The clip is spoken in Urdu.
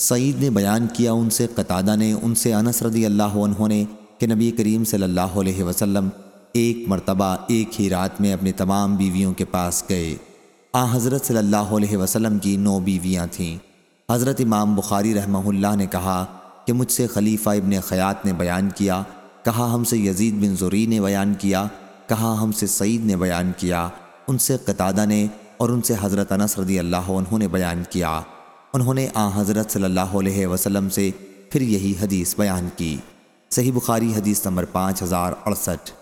سعید نے بیان کیا ان سے، قطادہ نے ان سے انس رضی اللہ عنہ نے کہ نبی کریم صلی اللہ علیہ وسلم ایک مرتبہ ایک ہی رات میں اپنی تمام بیویوں کے پاس گئے۔ آ، حضرت صلی اللہ علیہ وسلم کی نو بیویاں تھیں۔ حضرت امام بخاری رحمہ اللہ نے کہا کہ مجھ سے خلیفہ ابن خیات نے بیان کیا، کہا ہم سے یزید بن زوری نے بیان کیا، کہا ہم سے سعید نے بیان کیا، ان سے قطادہ نے اور ان سے حضرت انس رضی اللہ عنہ نے بیان کیا۔ انہوں نے آ حضرت صلی اللہ علیہ وسلم سے پھر یہی حدیث بیان کی۔ صحیح بخاری حدیث نمبر پانچ ہزار اڑسٹھ۔